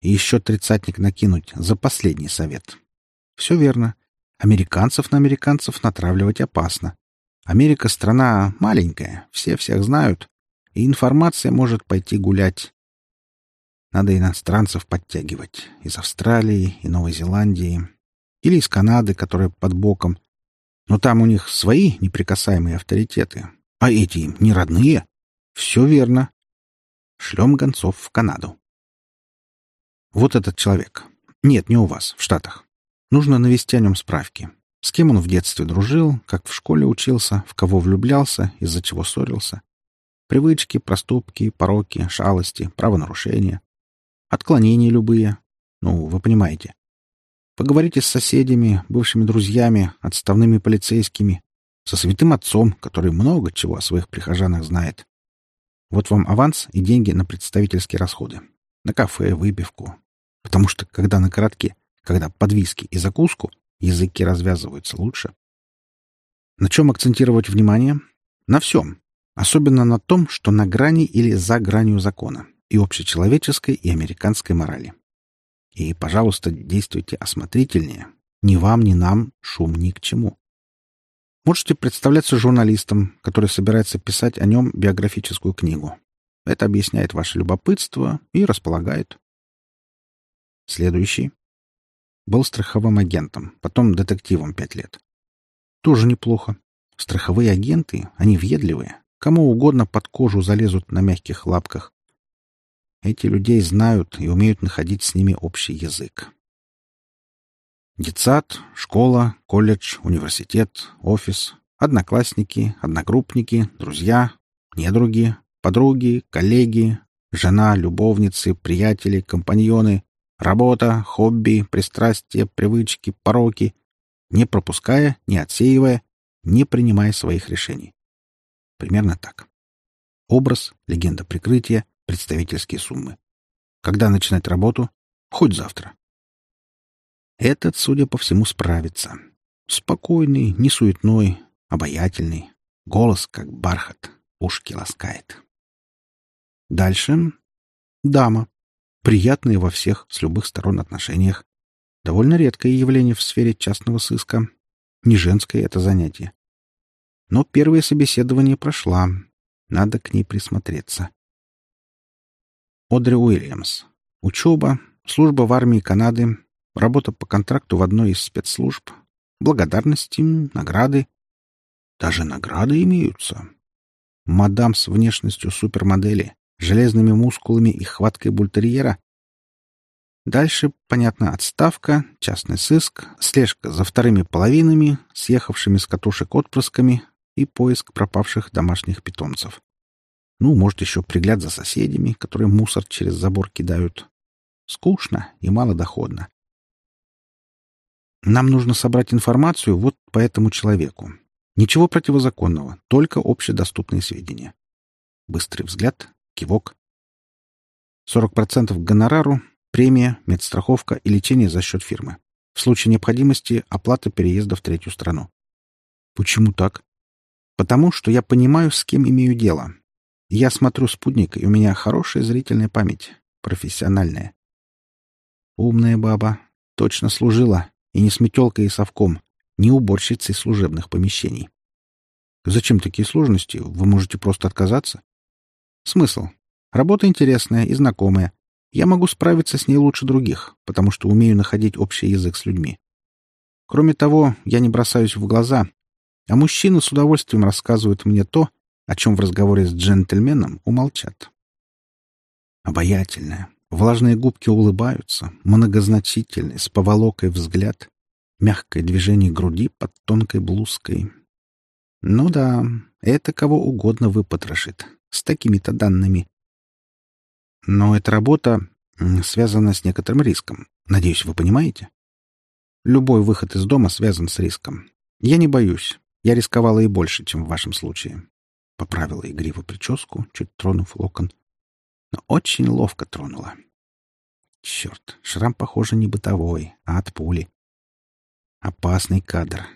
И еще тридцатник накинуть за последний совет. Все верно. Американцев на американцев натравливать опасно. Америка — страна маленькая, все всех знают, и информация может пойти гулять. Надо иностранцев подтягивать из Австралии и Новой Зеландии или из Канады, которая под боком. Но там у них свои неприкасаемые авторитеты, а эти им не родные. Все верно. Шлем гонцов в Канаду. Вот этот человек. Нет, не у вас, в Штатах. Нужно навести о нем справки. С кем он в детстве дружил, как в школе учился, в кого влюблялся, из-за чего ссорился. Привычки, проступки, пороки, шалости, правонарушения. Отклонения любые. Ну, вы понимаете. Поговорите с соседями, бывшими друзьями, отставными полицейскими, со святым отцом, который много чего о своих прихожанах знает. Вот вам аванс и деньги на представительские расходы. На кафе, выпивку. Потому что, когда на коротке, когда под виски и закуску, языки развязываются лучше. На чем акцентировать внимание? На всем. Особенно на том, что на грани или за гранью закона и общечеловеческой, и американской морали. И, пожалуйста, действуйте осмотрительнее. Ни вам, ни нам шум ни к чему. Можете представляться журналистом, который собирается писать о нем биографическую книгу. Это объясняет ваше любопытство и располагает. Следующий. Был страховым агентом, потом детективом пять лет. Тоже неплохо. Страховые агенты, они въедливые. Кому угодно под кожу залезут на мягких лапках. Эти людей знают и умеют находить с ними общий язык. Детсад, школа, колледж, университет, офис, одноклассники, одногруппники, друзья, недруги, подруги, коллеги, жена, любовницы, приятели, компаньоны, Работа, хобби, пристрастия, привычки, пороки, не пропуская, не отсеивая, не принимая своих решений. Примерно так. Образ, легенда прикрытия, представительские суммы. Когда начинать работу? Хоть завтра. Этот, судя по всему, справится. Спокойный, несуетной, обаятельный. Голос, как бархат, ушки ласкает. Дальше — дама приятные во всех с любых сторон отношениях. Довольно редкое явление в сфере частного сыска. Не женское это занятие. Но первое собеседование прошла. Надо к ней присмотреться. Одри Уильямс. Учеба, служба в армии Канады, работа по контракту в одной из спецслужб, благодарности, награды. Даже награды имеются. Мадам с внешностью супермодели, железными мускулами и хваткой бультерьера. Дальше, понятно, отставка, частный сыск, слежка за вторыми половинами, съехавшими с катушек отпрысками и поиск пропавших домашних питомцев. Ну, может, еще пригляд за соседями, которые мусор через забор кидают. Скучно и малодоходно. Нам нужно собрать информацию вот по этому человеку. Ничего противозаконного, только общедоступные сведения. Быстрый взгляд, Кивок. 40% гонорару, премия, медстраховка и лечение за счет фирмы. В случае необходимости оплата переезда в третью страну. Почему так? Потому что я понимаю, с кем имею дело. Я смотрю спутник, и у меня хорошая зрительная память. Профессиональная. Умная баба. Точно служила. И не с метелкой и совком, не уборщицей служебных помещений. Зачем такие сложности? Вы можете просто отказаться. Смысл? Работа интересная и знакомая. Я могу справиться с ней лучше других, потому что умею находить общий язык с людьми. Кроме того, я не бросаюсь в глаза, а мужчины с удовольствием рассказывают мне то, о чем в разговоре с джентльменом умолчат. Обаятельная, влажные губки улыбаются, многозначительный, с поволокой взгляд, мягкое движение груди под тонкой блузкой. Ну да, это кого угодно выпотрошит, с такими-то данными. Но эта работа связана с некоторым риском. Надеюсь, вы понимаете? Любой выход из дома связан с риском. Я не боюсь. Я рисковала и больше, чем в вашем случае. Поправила игриво прическу, чуть тронув локон. Но очень ловко тронула. Черт, шрам, похоже, не бытовой, а от пули. Опасный кадр.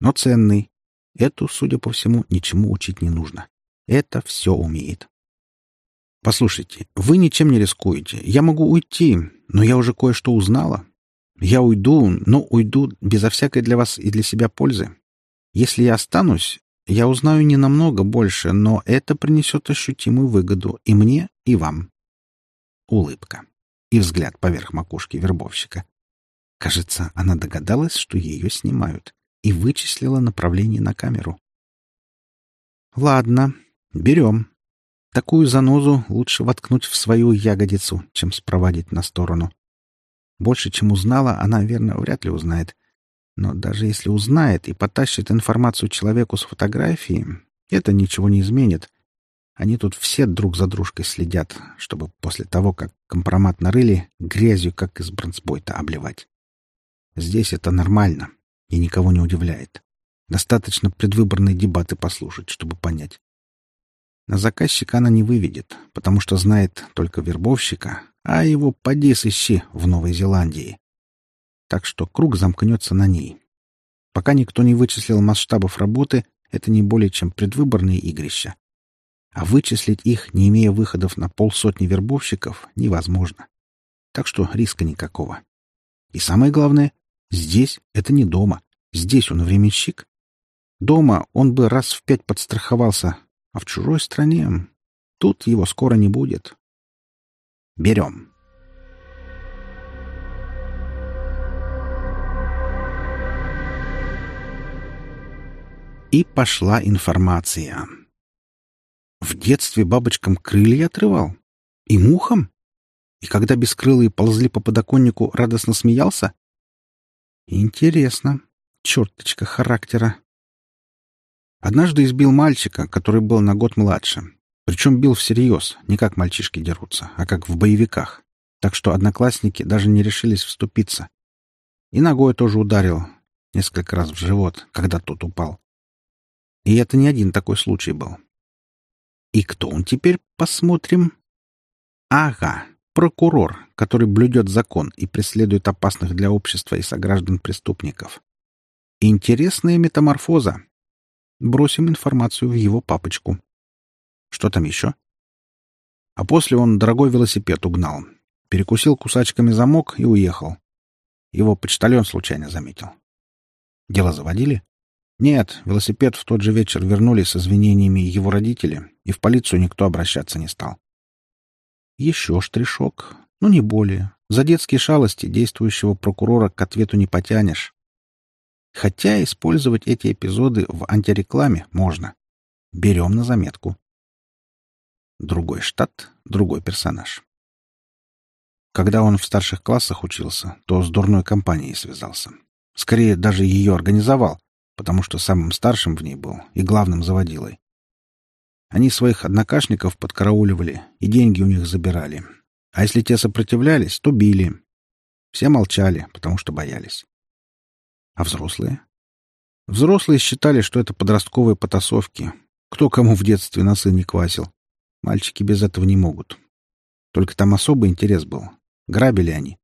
Но ценный. Эту, судя по всему, ничему учить не нужно. Это все умеет. Послушайте, вы ничем не рискуете. Я могу уйти, но я уже кое-что узнала. Я уйду, но уйду безо всякой для вас и для себя пользы. Если я останусь, я узнаю не намного больше, но это принесет ощутимую выгоду и мне, и вам. Улыбка. И взгляд поверх макушки вербовщика. Кажется, она догадалась, что ее снимают, и вычислила направление на камеру. Ладно, берем. Такую занозу лучше воткнуть в свою ягодицу, чем спровадить на сторону. Больше, чем узнала, она, верно, вряд ли узнает. Но даже если узнает и потащит информацию человеку с фотографией, это ничего не изменит. Они тут все друг за дружкой следят, чтобы после того, как компромат нарыли, грязью, как из бронзбойта, обливать. Здесь это нормально и никого не удивляет. Достаточно предвыборные дебаты послушать, чтобы понять. На заказчика она не выведет, потому что знает только вербовщика, а его поди сыщи в Новой Зеландии. Так что круг замкнется на ней. Пока никто не вычислил масштабов работы, это не более чем предвыборные игрища. А вычислить их, не имея выходов на полсотни вербовщиков, невозможно. Так что риска никакого. И самое главное, здесь это не дома. Здесь он временщик. Дома он бы раз в пять подстраховался, а в чужой стране тут его скоро не будет. Берем. И пошла информация. В детстве бабочкам крылья отрывал? И мухам? И когда бескрылые ползли по подоконнику, радостно смеялся? Интересно. Черточка характера. Однажды избил мальчика, который был на год младше. Причем бил всерьез, не как мальчишки дерутся, а как в боевиках. Так что одноклассники даже не решились вступиться. И ногой тоже ударил, несколько раз в живот, когда тот упал. И это не один такой случай был. И кто он теперь, посмотрим? Ага, прокурор, который блюдет закон и преследует опасных для общества и сограждан преступников. Интересная метаморфоза. Бросим информацию в его папочку. Что там еще? А после он дорогой велосипед угнал. Перекусил кусачками замок и уехал. Его почтальон случайно заметил. Дело заводили? Нет, велосипед в тот же вечер вернули с извинениями его родители, и в полицию никто обращаться не стал. Еще штришок, ну не более. За детские шалости действующего прокурора к ответу не потянешь. Хотя использовать эти эпизоды в антирекламе можно. Берем на заметку. Другой штат, другой персонаж. Когда он в старших классах учился, то с дурной компанией связался. Скорее, даже ее организовал, потому что самым старшим в ней был и главным заводилой. Они своих однокашников подкарауливали и деньги у них забирали. А если те сопротивлялись, то били. Все молчали, потому что боялись. А взрослые? Взрослые считали, что это подростковые потасовки. Кто кому в детстве носы не квасил. Мальчики без этого не могут. Только там особый интерес был. Грабили они.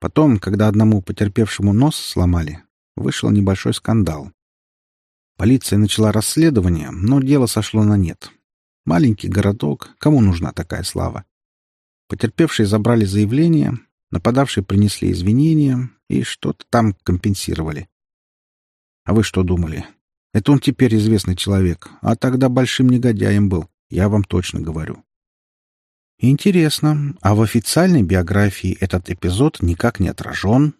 Потом, когда одному потерпевшему нос сломали, вышел небольшой скандал. Полиция начала расследование, но дело сошло на нет. Маленький городок, кому нужна такая слава? Потерпевшие забрали заявление, нападавшие принесли извинения, и что-то там компенсировали. А вы что думали? Это он теперь известный человек, а тогда большим негодяем был, я вам точно говорю. Интересно, а в официальной биографии этот эпизод никак не отражен?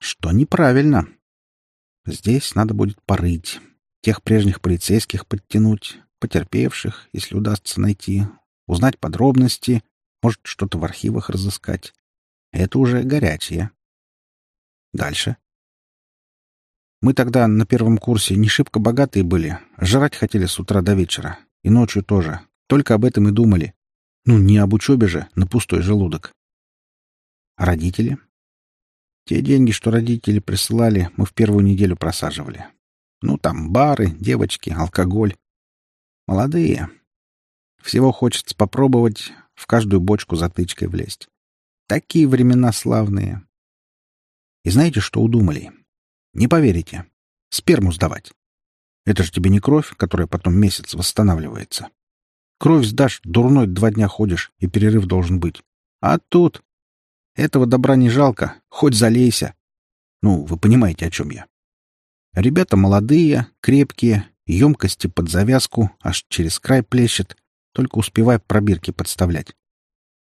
Что неправильно. Здесь надо будет порыть, тех прежних полицейских подтянуть, потерпевших, если удастся найти, узнать подробности, может, что-то в архивах разыскать. Это уже горячее. Дальше. Мы тогда на первом курсе не шибко богатые были, жрать хотели с утра до вечера. И ночью тоже. Только об этом и думали. Ну, не об учебе же, на пустой желудок. А родители? Те деньги, что родители присылали, мы в первую неделю просаживали. Ну, там бары, девочки, алкоголь. Молодые. Всего хочется попробовать в каждую бочку затычкой влезть. Такие времена славные. И знаете, что удумали? Не поверите. Сперму сдавать. Это же тебе не кровь, которая потом месяц восстанавливается. Кровь сдашь, дурной два дня ходишь, и перерыв должен быть. А тут... Этого добра не жалко, хоть залейся. Ну, вы понимаете, о чем я. Ребята молодые, крепкие, емкости под завязку, аж через край плещет, только успевай пробирки подставлять.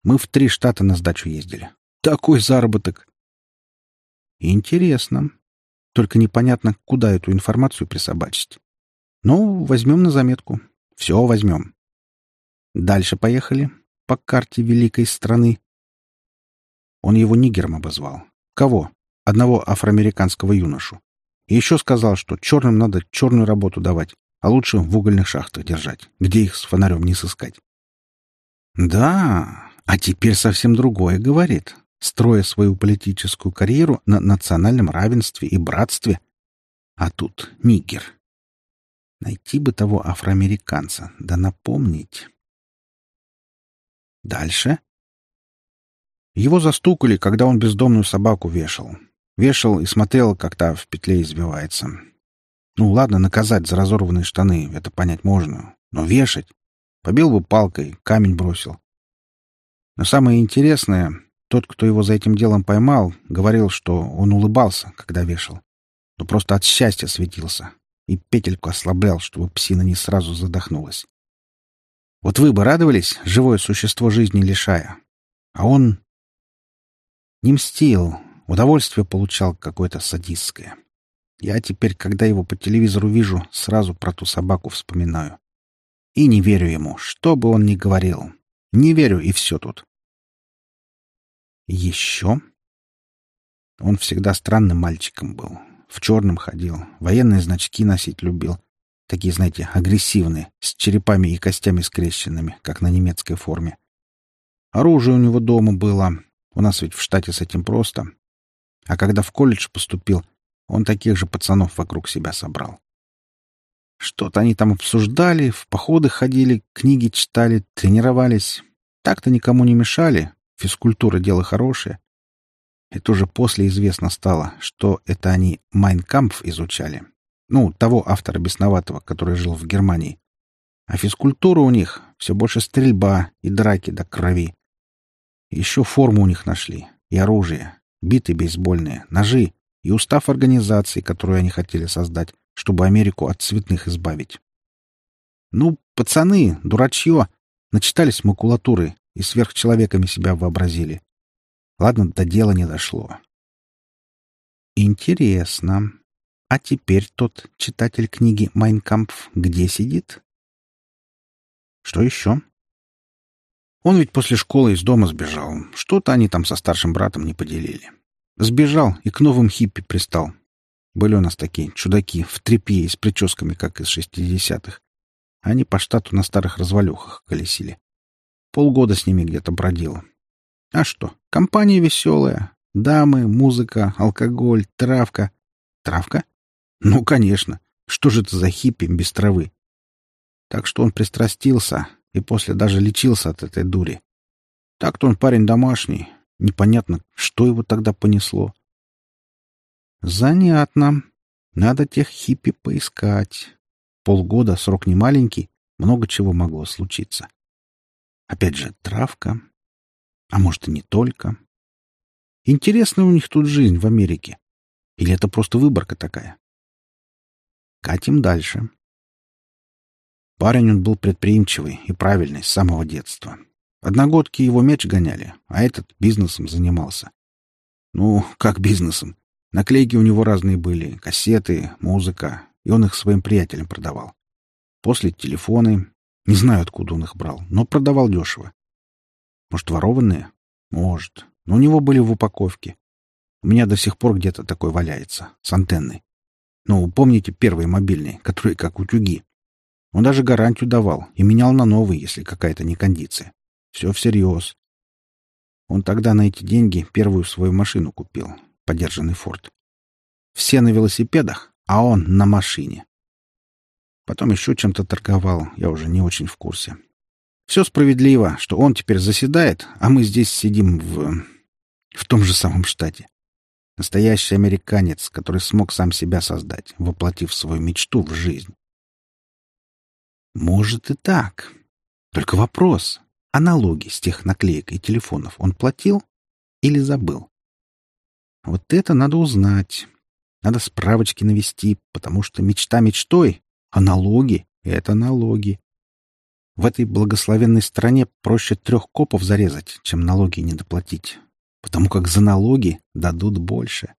Мы в три штата на сдачу ездили. Такой заработок! Интересно. Только непонятно, куда эту информацию присобачить. Ну, возьмем на заметку. Все возьмем. Дальше поехали. По карте великой страны. Он его нигером обозвал. Кого? Одного афроамериканского юношу. И еще сказал, что черным надо черную работу давать, а лучше в угольных шахтах держать, где их с фонарем не сыскать. Да, а теперь совсем другое говорит, строя свою политическую карьеру на национальном равенстве и братстве. А тут нигер. Найти бы того афроамериканца, да напомнить. Дальше. Его застукали, когда он бездомную собаку вешал. Вешал и смотрел, как та в петле избивается. Ну, ладно, наказать за разорванные штаны, это понять можно. Но вешать? Побил бы палкой, камень бросил. Но самое интересное, тот, кто его за этим делом поймал, говорил, что он улыбался, когда вешал. Но просто от счастья светился. И петельку ослаблял, чтобы псина не сразу задохнулась. Вот вы бы радовались, живое существо жизни лишая. А он не мстил, удовольствие получал какое-то садистское. Я теперь, когда его по телевизору вижу, сразу про ту собаку вспоминаю. И не верю ему, что бы он ни говорил. Не верю, и все тут. Еще? Он всегда странным мальчиком был. В черном ходил, военные значки носить любил. Такие, знаете, агрессивные, с черепами и костями скрещенными, как на немецкой форме. Оружие у него дома было. У нас ведь в штате с этим просто. А когда в колледж поступил, он таких же пацанов вокруг себя собрал. Что-то они там обсуждали, в походы ходили, книги читали, тренировались. Так-то никому не мешали. Физкультура — дело хорошее. Это уже после известно стало, что это они Майнкампф изучали. Ну, того автора бесноватого, который жил в Германии. А физкультура у них все больше стрельба и драки до крови. Еще форму у них нашли, и оружие, биты бейсбольные, ножи и устав организации, которую они хотели создать, чтобы Америку от цветных избавить. Ну, пацаны, дурачье, начитались макулатуры и сверхчеловеками себя вообразили. Ладно, до дела не дошло. Интересно. А теперь тот читатель книги «Майнкампф» где сидит? Что еще? Он ведь после школы из дома сбежал. Что-то они там со старшим братом не поделили. Сбежал и к новым хиппи пристал. Были у нас такие чудаки в тряпье и с прическами, как из шестидесятых. Они по штату на старых развалюхах колесили. Полгода с ними где-то бродил. А что, компания веселая. Дамы, музыка, алкоголь, травка. Травка? Ну, конечно. Что же это за хиппи без травы? Так что он пристрастился и после даже лечился от этой дури. Так-то он парень домашний, Непонятно, что его тогда понесло. Занятно. Надо тех хиппи поискать. Полгода, срок не маленький, много чего могло случиться. Опять же, травка. А может, и не только. Интересная у них тут жизнь в Америке. Или это просто выборка такая? Катим дальше. Парень он был предприимчивый и правильный с самого детства. Одногодки его мяч гоняли, а этот бизнесом занимался. Ну, как бизнесом? Наклейки у него разные были, кассеты, музыка, и он их своим приятелям продавал. После телефоны. Не знаю, откуда он их брал, но продавал дешево. Может, ворованные? Может. Но у него были в упаковке. У меня до сих пор где-то такой валяется, с антенной. Ну, помните первые мобильные, которые как утюги? Он даже гарантию давал и менял на новый, если какая-то некондиция. Все всерьез. Он тогда на эти деньги первую свою машину купил, подержанный форт. Все на велосипедах, а он на машине. Потом еще чем-то торговал, я уже не очень в курсе. Все справедливо, что он теперь заседает, а мы здесь сидим в... В том же самом штате. Настоящий американец, который смог сам себя создать, воплотив свою мечту в жизнь. Может и так. Только вопрос. А налоги с тех наклеек и телефонов он платил или забыл? Вот это надо узнать. Надо справочки навести, потому что мечта мечтой, а налоги — это налоги. В этой благословенной стране проще трех копов зарезать, чем налоги не доплатить, потому как за налоги дадут больше.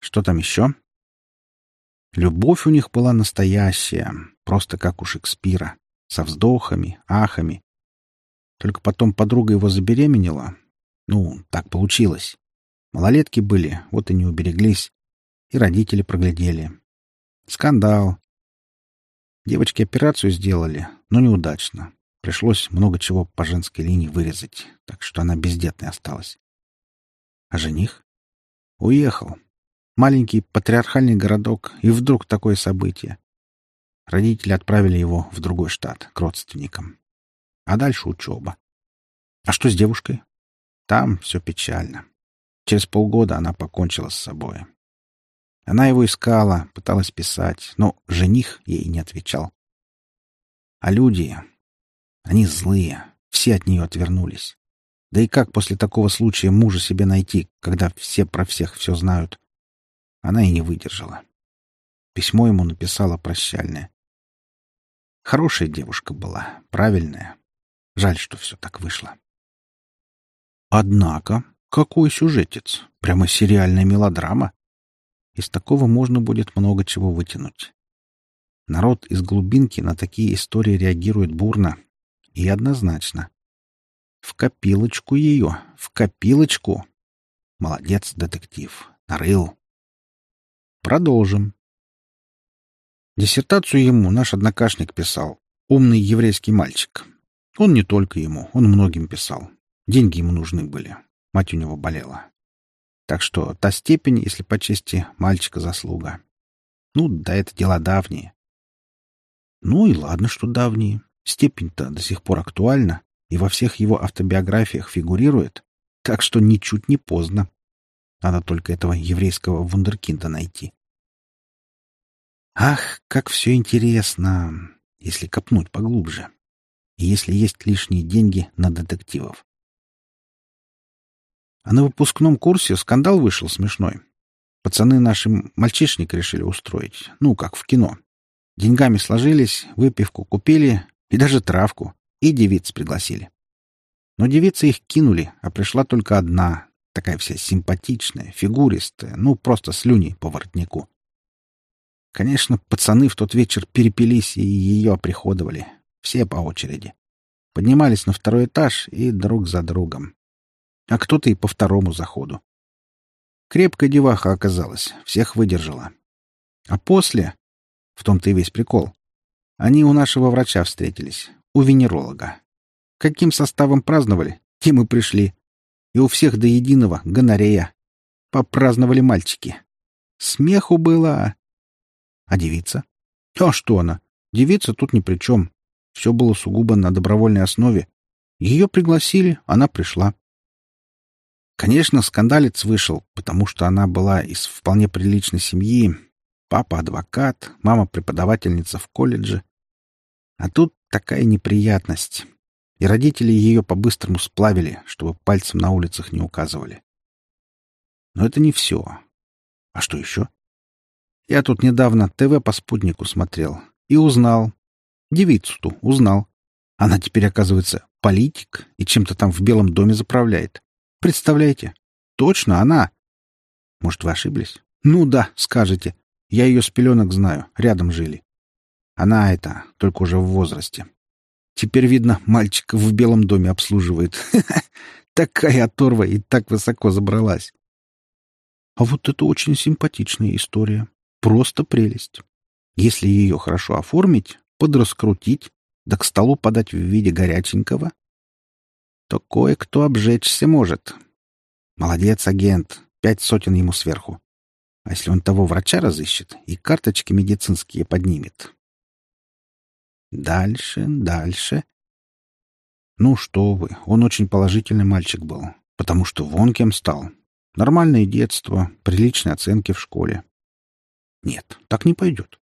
Что там еще? Любовь у них была настоящая, просто как у Шекспира, со вздохами, ахами. Только потом подруга его забеременела. Ну, так получилось. Малолетки были, вот и не убереглись. И родители проглядели. Скандал. Девочки операцию сделали, но неудачно. Пришлось много чего по женской линии вырезать, так что она бездетной осталась. А жених? Уехал. Маленький патриархальный городок, и вдруг такое событие. Родители отправили его в другой штат, к родственникам. А дальше учеба. А что с девушкой? Там все печально. Через полгода она покончила с собой. Она его искала, пыталась писать, но жених ей не отвечал. А люди... Они злые, все от нее отвернулись. Да и как после такого случая мужа себе найти, когда все про всех все знают? Она и не выдержала. Письмо ему написала прощальное. Хорошая девушка была, правильная. Жаль, что все так вышло. Однако, какой сюжетец! Прямо сериальная мелодрама. Из такого можно будет много чего вытянуть. Народ из глубинки на такие истории реагирует бурно и однозначно. В копилочку ее, в копилочку. Молодец, детектив. Нарыл. Продолжим. Диссертацию ему наш однокашник писал. Умный еврейский мальчик. Он не только ему, он многим писал. Деньги ему нужны были. Мать у него болела. Так что та степень, если по чести, мальчика заслуга. Ну, да это дела давние. Ну и ладно, что давние. Степень-то до сих пор актуальна и во всех его автобиографиях фигурирует, так что ничуть не поздно. Надо только этого еврейского вундеркинда найти. Ах, как все интересно, если копнуть поглубже. И если есть лишние деньги на детективов. А на выпускном курсе скандал вышел смешной. Пацаны наши мальчишник решили устроить. Ну, как в кино. Деньгами сложились, выпивку купили и даже травку. И девиц пригласили. Но девицы их кинули, а пришла только одна, такая вся симпатичная, фигуристая, ну, просто слюни по воротнику. Конечно, пацаны в тот вечер перепились и ее оприходовали. Все по очереди. Поднимались на второй этаж и друг за другом а кто-то и по второму заходу. Крепкая деваха оказалась, всех выдержала. А после, в том-то и весь прикол, они у нашего врача встретились, у венеролога. Каким составом праздновали, тем и пришли. И у всех до единого гонорея. Попраздновали мальчики. Смеху было. А девица? А что она? Девица тут ни при чем. Все было сугубо на добровольной основе. Ее пригласили, она пришла. Конечно, скандалец вышел, потому что она была из вполне приличной семьи. Папа — адвокат, мама — преподавательница в колледже. А тут такая неприятность. И родители ее по-быстрому сплавили, чтобы пальцем на улицах не указывали. Но это не все. А что еще? Я тут недавно ТВ по спутнику смотрел и узнал. Девицу-ту узнал. Она теперь, оказывается, политик и чем-то там в Белом доме заправляет. Представляете? Точно она. Может, вы ошиблись? Ну да, скажете. Я ее с пеленок знаю, рядом жили. Она это, только уже в возрасте. Теперь, видно, мальчика в белом доме обслуживает. Такая оторва и так высоко забралась. А вот это очень симпатичная история. Просто прелесть. Если ее хорошо оформить, подраскрутить, да к столу подать в виде горяченького, то кое-кто обжечься может. Молодец, агент. Пять сотен ему сверху. А если он того врача разыщет и карточки медицинские поднимет? Дальше, дальше. Ну что вы, он очень положительный мальчик был. Потому что вон кем стал. Нормальное детство, приличные оценки в школе. Нет, так не пойдет.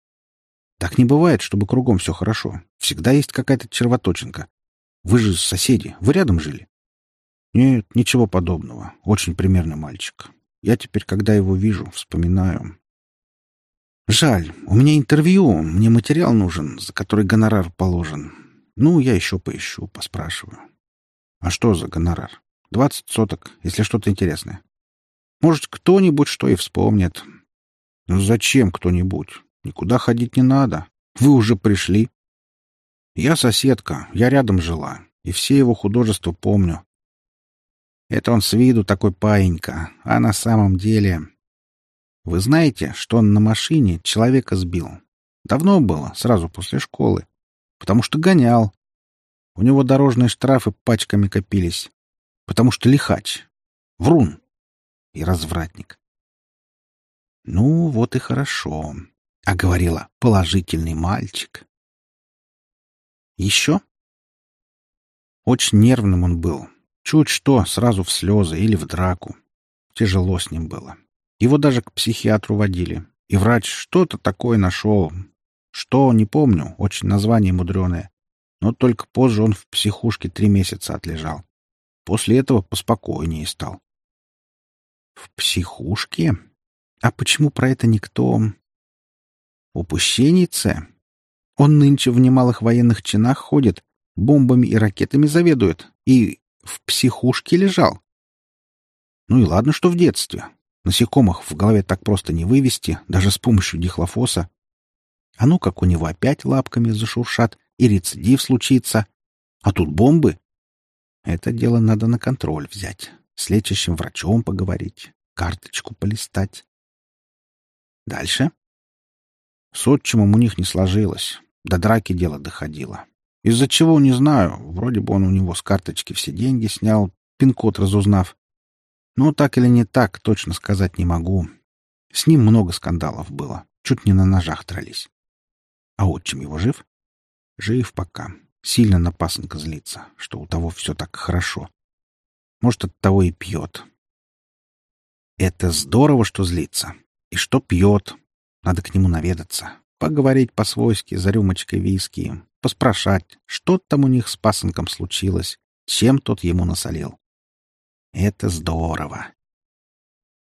Так не бывает, чтобы кругом все хорошо. Всегда есть какая-то червоточинка. Вы же соседи, вы рядом жили. Нет, ничего подобного. Очень примерный мальчик. Я теперь, когда его вижу, вспоминаю. Жаль, у меня интервью, мне материал нужен, за который гонорар положен. Ну, я еще поищу, поспрашиваю. А что за гонорар? Двадцать соток, если что-то интересное. Может, кто-нибудь что и вспомнит. Ну зачем кто-нибудь? Никуда ходить не надо. Вы уже пришли. Я соседка, я рядом жила, и все его художества помню. Это он с виду такой паинька, а на самом деле... Вы знаете, что он на машине человека сбил? Давно было, сразу после школы. Потому что гонял. У него дорожные штрафы пачками копились. Потому что лихач. Врун. И развратник. Ну, вот и хорошо а говорила «положительный мальчик». Еще? Очень нервным он был. Чуть что, сразу в слезы или в драку. Тяжело с ним было. Его даже к психиатру водили. И врач что-то такое нашел. Что, не помню, очень название мудреное. Но только позже он в психушке три месяца отлежал. После этого поспокойнее стал. В психушке? А почему про это никто... Упущенница? Он нынче в немалых военных чинах ходит, бомбами и ракетами заведует, и в психушке лежал. Ну и ладно, что в детстве. Насекомых в голове так просто не вывести, даже с помощью дихлофоса. А ну, как у него опять лапками зашуршат, и рецидив случится. А тут бомбы. Это дело надо на контроль взять, с лечащим врачом поговорить, карточку полистать. Дальше. С отчимом у них не сложилось. До драки дело доходило. Из-за чего, не знаю. Вроде бы он у него с карточки все деньги снял, пин-код разузнав. Но так или не так, точно сказать не могу. С ним много скандалов было. Чуть не на ножах дрались. А отчим его жив? Жив пока. Сильно на пасынка злится, что у того все так хорошо. Может, от того и пьет. Это здорово, что злится. И что пьет, надо к нему наведаться, поговорить по-свойски за рюмочкой виски, поспрашать, что там у них с пасынком случилось, чем тот ему насолил. Это здорово.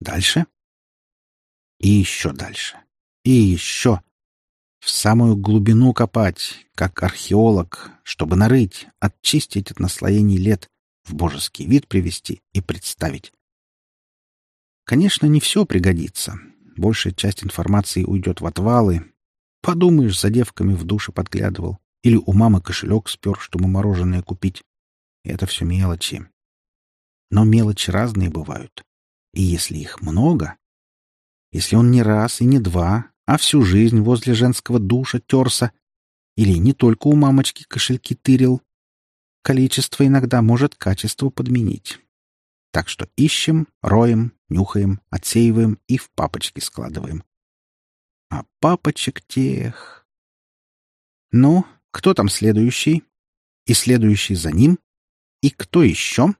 Дальше? И еще дальше. И еще. В самую глубину копать, как археолог, чтобы нарыть, очистить от наслоений лет, в божеский вид привести и представить. Конечно, не все пригодится, большая часть информации уйдет в отвалы. Подумаешь, за девками в душе подглядывал. Или у мамы кошелек спер, чтобы мороженое купить. Это все мелочи. Но мелочи разные бывают. И если их много, если он не раз и не два, а всю жизнь возле женского душа терся, или не только у мамочки кошельки тырил, количество иногда может качество подменить. Так что ищем, роем, нюхаем, отсеиваем и в папочки складываем. А папочек тех... Ну, кто там следующий? И следующий за ним? И кто еще?